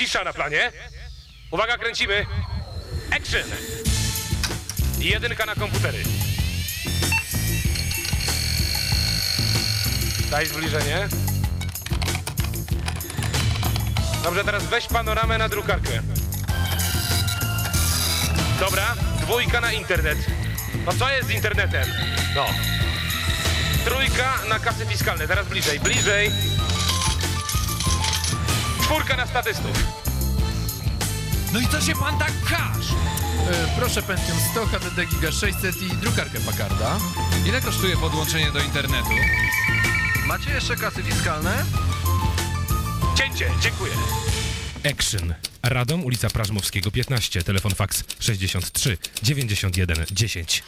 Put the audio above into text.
Cisza na planie. Uwaga, kręcimy. Action! Jedynka na komputery. Daj zbliżenie. Dobrze, teraz weź panoramę na drukarkę. Dobra, dwójka na internet. No co jest z internetem? No. Trójka na kasy fiskalne, teraz bliżej, bliżej. Czwórka na statystów. No i co się pan tak każ? E, proszę Pentium 100, HDD Giga 600 i drukarkę Packarda. Ile kosztuje podłączenie do internetu? Macie jeszcze kasy fiskalne? Cięcie, dziękuję. Action. Radom, ulica Prażmowskiego 15, telefon fax 63 91 10.